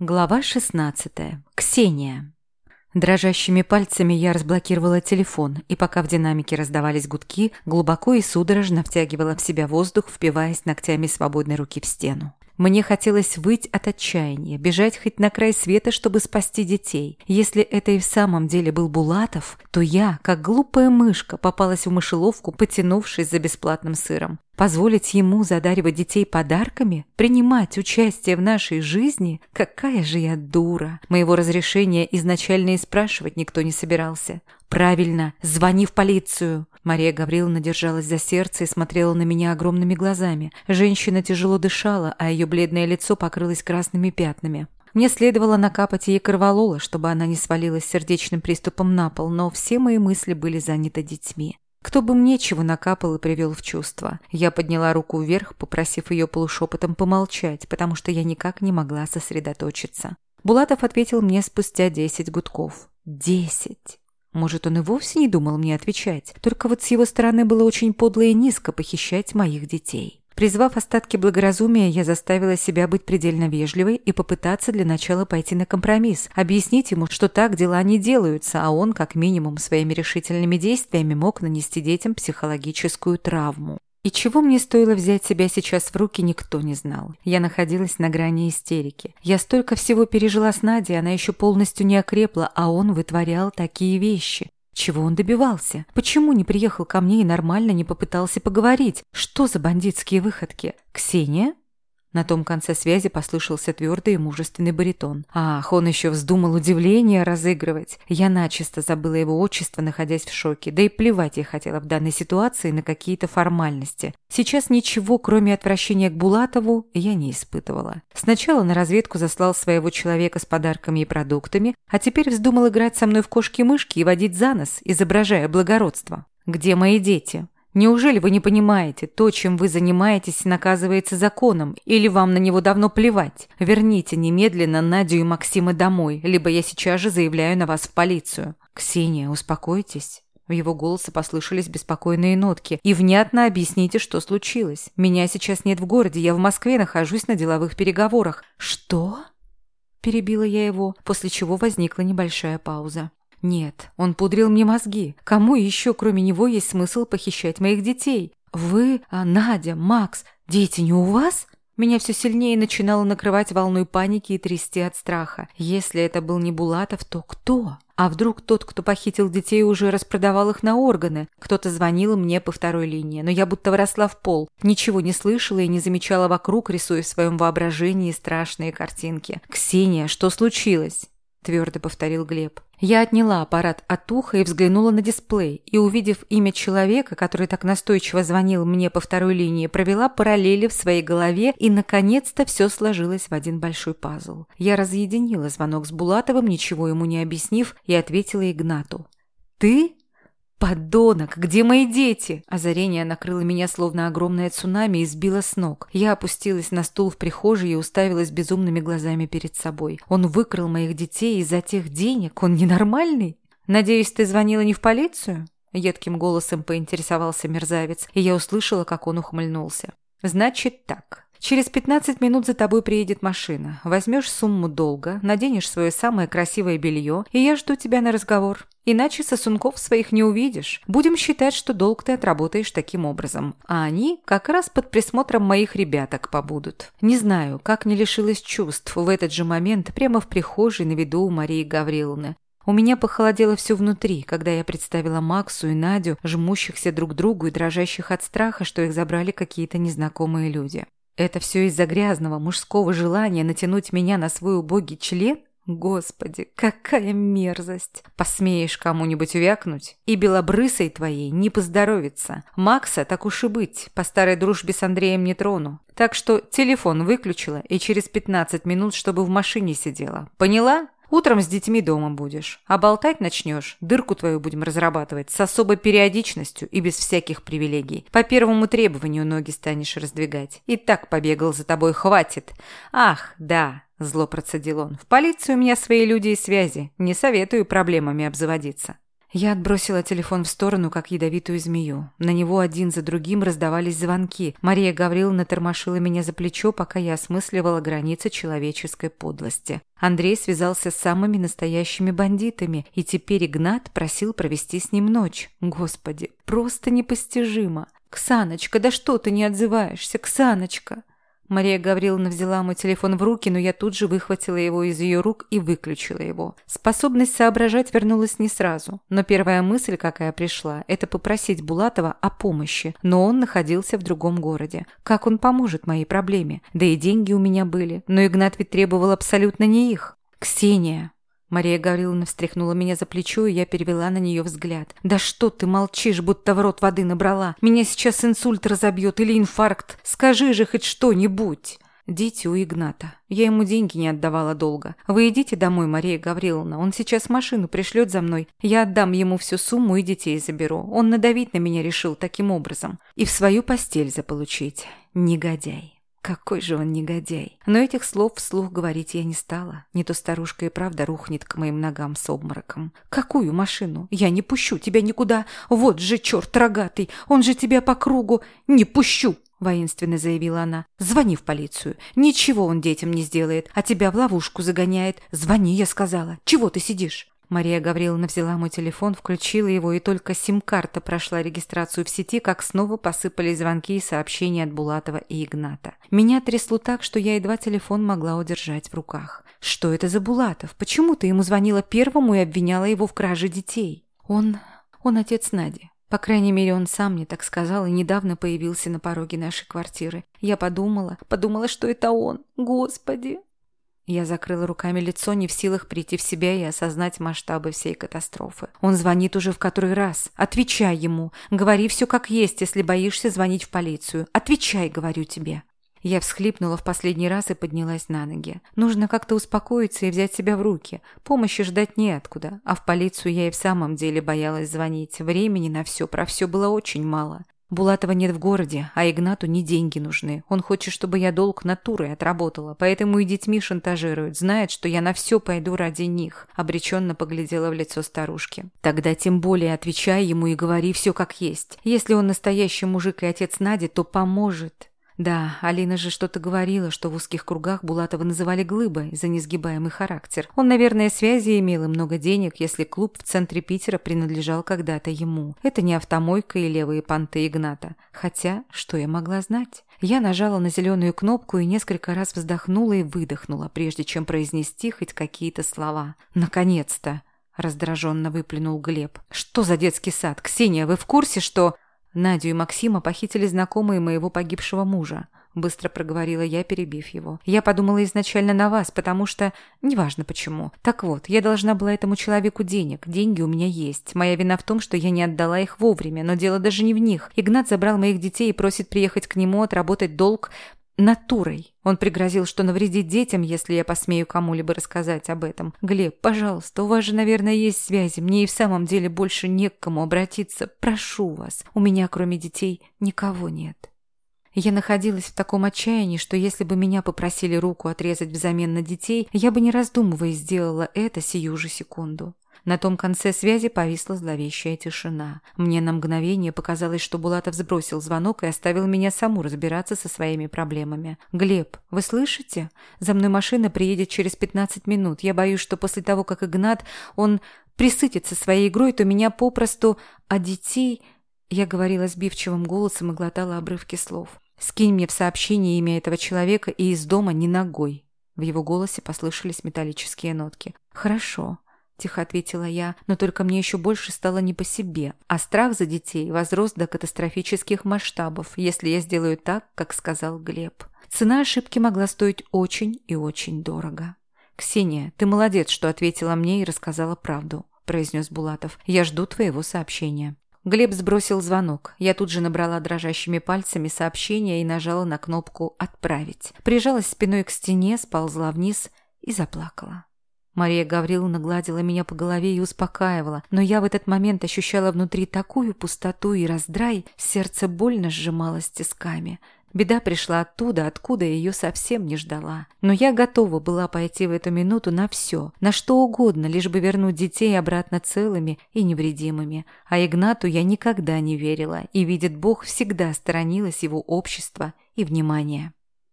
Глава 16. Ксения. Дрожащими пальцами я разблокировала телефон, и пока в динамике раздавались гудки, глубоко и судорожно втягивала в себя воздух, впиваясь ногтями свободной руки в стену. Мне хотелось выть от отчаяния, бежать хоть на край света, чтобы спасти детей. Если это и в самом деле был Булатов, то я, как глупая мышка, попалась в мышеловку, потянувшись за бесплатным сыром. Позволить ему задаривать детей подарками? Принимать участие в нашей жизни? Какая же я дура! Моего разрешения изначально и спрашивать никто не собирался. «Правильно, звони в полицию!» Мария Гавриловна держалась за сердце и смотрела на меня огромными глазами. Женщина тяжело дышала, а ее бледное лицо покрылось красными пятнами. Мне следовало накапать ей корвалола, чтобы она не свалилась сердечным приступом на пол, но все мои мысли были заняты детьми. Кто бы мне чего накапал и привел в чувство. Я подняла руку вверх, попросив ее полушепотом помолчать, потому что я никак не могла сосредоточиться. Булатов ответил мне спустя десять гудков. Десять! Может, он и вовсе не думал мне отвечать, только вот с его стороны было очень подло и низко похищать моих детей. Призвав остатки благоразумия, я заставила себя быть предельно вежливой и попытаться для начала пойти на компромисс, объяснить ему, что так дела не делаются, а он, как минимум, своими решительными действиями мог нанести детям психологическую травму. И чего мне стоило взять себя сейчас в руки, никто не знал. Я находилась на грани истерики. Я столько всего пережила с Надей, она еще полностью не окрепла, а он вытворял такие вещи. Чего он добивался? Почему не приехал ко мне и нормально не попытался поговорить? Что за бандитские выходки? Ксения? На том конце связи послышался твердый и мужественный баритон. Ах, он еще вздумал удивление разыгрывать. Я начисто забыла его отчество, находясь в шоке. Да и плевать я хотела в данной ситуации на какие-то формальности. Сейчас ничего, кроме отвращения к Булатову, я не испытывала. Сначала на разведку заслал своего человека с подарками и продуктами, а теперь вздумал играть со мной в кошки-мышки и водить за нос, изображая благородство. «Где мои дети?» Неужели вы не понимаете, то, чем вы занимаетесь, наказывается законом, или вам на него давно плевать? Верните немедленно Надю и Максима домой, либо я сейчас же заявляю на вас в полицию. Ксения, успокойтесь. В его голосе послышались беспокойные нотки. «И внятно объясните, что случилось. Меня сейчас нет в городе, я в Москве нахожусь на деловых переговорах». «Что?» Перебила я его, после чего возникла небольшая пауза. Нет, он пудрил мне мозги. Кому еще, кроме него, есть смысл похищать моих детей? Вы, а Надя, Макс, дети не у вас? Меня все сильнее начинало накрывать волной паники и трясти от страха. Если это был не Булатов, то кто? А вдруг тот, кто похитил детей, уже распродавал их на органы? Кто-то звонил мне по второй линии, но я будто вросла в пол. Ничего не слышала и не замечала вокруг, рисуя в своем воображении страшные картинки. «Ксения, что случилось?» твердо повторил Глеб. Я отняла аппарат от уха и взглянула на дисплей, и, увидев имя человека, который так настойчиво звонил мне по второй линии, провела параллели в своей голове, и, наконец-то, все сложилось в один большой пазл. Я разъединила звонок с Булатовым, ничего ему не объяснив, и ответила Игнату. «Ты?» «Подонок! Где мои дети?» Озарение накрыло меня словно огромное цунами и сбило с ног. Я опустилась на стул в прихожей и уставилась безумными глазами перед собой. Он выкрал моих детей из-за тех денег? Он ненормальный? «Надеюсь, ты звонила не в полицию?» Едким голосом поинтересовался мерзавец, и я услышала, как он ухмыльнулся. «Значит так. Через 15 минут за тобой приедет машина. Возьмешь сумму долга, наденешь свое самое красивое белье, и я жду тебя на разговор. Иначе сосунков своих не увидишь. Будем считать, что долг ты отработаешь таким образом. А они как раз под присмотром моих ребяток побудут. Не знаю, как не лишилась чувств в этот же момент прямо в прихожей на виду у Марии Гавриловны. У меня похолодело все внутри, когда я представила Максу и Надю, жмущихся друг к другу и дрожащих от страха, что их забрали какие-то незнакомые люди. Это все из-за грязного мужского желания натянуть меня на свой убогий член? Господи, какая мерзость! Посмеешь кому-нибудь вякнуть, и белобрысой твоей не поздоровится. Макса, так уж и быть, по старой дружбе с Андреем не трону. Так что телефон выключила и через 15 минут, чтобы в машине сидела. Поняла? Утром с детьми дома будешь. А болтать начнешь, дырку твою будем разрабатывать с особой периодичностью и без всяких привилегий. По первому требованию ноги станешь раздвигать. И так побегал за тобой, хватит. Ах, да, зло процедил он. В полиции у меня свои люди и связи. Не советую проблемами обзаводиться. Я отбросила телефон в сторону, как ядовитую змею. На него один за другим раздавались звонки. Мария Гавриловна тормошила меня за плечо, пока я осмысливала границы человеческой подлости. Андрей связался с самыми настоящими бандитами, и теперь Игнат просил провести с ним ночь. Господи, просто непостижимо. «Ксаночка, да что ты не отзываешься, Ксаночка?» Мария Гавриловна взяла мой телефон в руки, но я тут же выхватила его из ее рук и выключила его. Способность соображать вернулась не сразу, но первая мысль, какая пришла, это попросить Булатова о помощи, но он находился в другом городе. Как он поможет моей проблеме? Да и деньги у меня были, но Игнат ведь требовал абсолютно не их. «Ксения!» Мария Гавриловна встряхнула меня за плечо, и я перевела на нее взгляд. «Да что ты молчишь, будто в рот воды набрала? Меня сейчас инсульт разобьет или инфаркт. Скажи же хоть что-нибудь!» Дети у Игната. Я ему деньги не отдавала долго. Вы идите домой, Мария Гавриловна. Он сейчас машину пришлет за мной. Я отдам ему всю сумму и детей заберу. Он надавить на меня решил таким образом. И в свою постель заполучить. Негодяй. Какой же он негодяй. Но этих слов вслух говорить я не стала. Не то старушка и правда рухнет к моим ногам с обмороком. Какую машину? Я не пущу тебя никуда. Вот же черт рогатый. Он же тебя по кругу. Не пущу. Воинственно заявила она. «Звони в полицию. Ничего он детям не сделает, а тебя в ловушку загоняет. Звони, я сказала. Чего ты сидишь?» Мария Гавриловна взяла мой телефон, включила его, и только сим-карта прошла регистрацию в сети, как снова посыпались звонки и сообщения от Булатова и Игната. Меня трясло так, что я едва телефон могла удержать в руках. Что это за Булатов? Почему ты ему звонила первому и обвиняла его в краже детей? Он... он отец Нади. По крайней мере, он сам мне так сказал и недавно появился на пороге нашей квартиры. Я подумала, подумала, что это он. Господи, я закрыла руками лицо, не в силах прийти в себя и осознать масштабы всей катастрофы. Он звонит уже в который раз. Отвечай ему. Говори все как есть, если боишься звонить в полицию. Отвечай, говорю тебе. Я всхлипнула в последний раз и поднялась на ноги. Нужно как-то успокоиться и взять себя в руки. Помощи ждать неоткуда. А в полицию я и в самом деле боялась звонить. Времени на все, про все было очень мало. Булатова нет в городе, а Игнату не деньги нужны. Он хочет, чтобы я долг натурой отработала, поэтому и детьми шантажирует. Знает, что я на все пойду ради них. Обреченно поглядела в лицо старушки. Тогда тем более отвечай ему и говори все как есть. Если он настоящий мужик и отец Нади, то поможет. Да, Алина же что-то говорила, что в узких кругах Булатова называли глыбой за несгибаемый характер. Он, наверное, связи имел и много денег, если клуб в центре Питера принадлежал когда-то ему. Это не автомойка и левые понты Игната. Хотя, что я могла знать? Я нажала на зеленую кнопку и несколько раз вздохнула и выдохнула, прежде чем произнести хоть какие-то слова. «Наконец-то!» – раздраженно выплюнул Глеб. «Что за детский сад? Ксения, вы в курсе, что...» Надю и Максима похитили знакомые моего погибшего мужа. Быстро проговорила я, перебив его. Я подумала изначально на вас, потому что... Неважно почему. Так вот, я должна была этому человеку денег. Деньги у меня есть. Моя вина в том, что я не отдала их вовремя. Но дело даже не в них. Игнат забрал моих детей и просит приехать к нему, отработать долг натурой. Он пригрозил, что навредит детям, если я посмею кому-либо рассказать об этом. Глеб, пожалуйста, у вас же, наверное, есть связи. Мне и в самом деле больше не к кому обратиться. Прошу вас. У меня, кроме детей, никого нет. Я находилась в таком отчаянии, что если бы меня попросили руку отрезать взамен на детей, я бы не раздумывая сделала это сию же секунду. На том конце связи повисла зловещая тишина. Мне на мгновение показалось, что Булатов сбросил звонок и оставил меня саму разбираться со своими проблемами. «Глеб, вы слышите? За мной машина приедет через 15 минут. Я боюсь, что после того, как Игнат, он присытится своей игрой, то меня попросту... А детей...» Я говорила сбивчивым голосом и глотала обрывки слов. «Скинь мне в сообщение имя этого человека и из дома ни ногой». В его голосе послышались металлические нотки. «Хорошо. – тихо ответила я, но только мне еще больше стало не по себе, а страх за детей возрос до катастрофических масштабов, если я сделаю так, как сказал Глеб. Цена ошибки могла стоить очень и очень дорого. «Ксения, ты молодец, что ответила мне и рассказала правду», – произнес Булатов. «Я жду твоего сообщения». Глеб сбросил звонок. Я тут же набрала дрожащими пальцами сообщение и нажала на кнопку «Отправить». Прижалась спиной к стене, сползла вниз и заплакала. Мария Гавриловна гладила меня по голове и успокаивала, но я в этот момент ощущала внутри такую пустоту и раздрай, сердце больно сжималось тисками. Беда пришла оттуда, откуда ее совсем не ждала. Но я готова была пойти в эту минуту на все, на что угодно, лишь бы вернуть детей обратно целыми и невредимыми. А Игнату я никогда не верила, и, видит Бог, всегда сторонилась его общества и внимания.